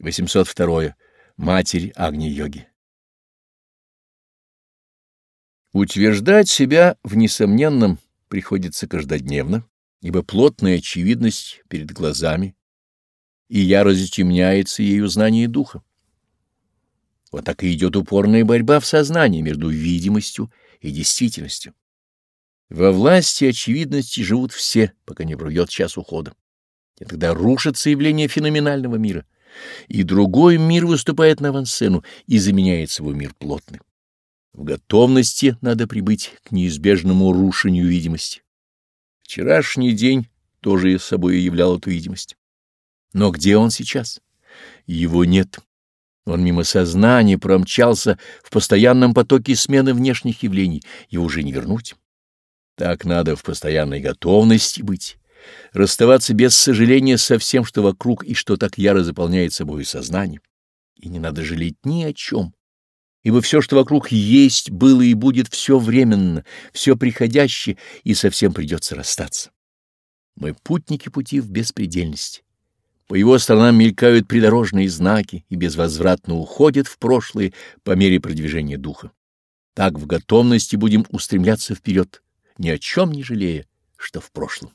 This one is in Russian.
802. Матерь Агни-йоги. Утверждать себя в несомненном приходится каждодневно, ибо плотная очевидность перед глазами, и я разтемняется ею знание духа. Вот так и идет упорная борьба в сознании между видимостью и действительностью. Во власти очевидности живут все, пока не пройдет час ухода. И тогда рушится явление феноменального мира — и другой мир выступает на авансцену и заменяет свой мир плотным. В готовности надо прибыть к неизбежному рушению видимости. Вчерашний день тоже собой являл эту видимость. Но где он сейчас? Его нет. Он мимо сознания промчался в постоянном потоке смены внешних явлений, его уже не вернуть. Так надо в постоянной готовности быть расставаться без сожаления со всем, что вокруг и что так яро заполняет собой сознание. И не надо жалеть ни о чем, ибо все, что вокруг есть, было и будет все временно, все приходящее, и совсем придется расстаться. Мы путники пути в беспредельности. По его сторонам мелькают придорожные знаки и безвозвратно уходят в прошлое по мере продвижения духа. Так в готовности будем устремляться вперед, ни о чем не жалея, что в прошлом.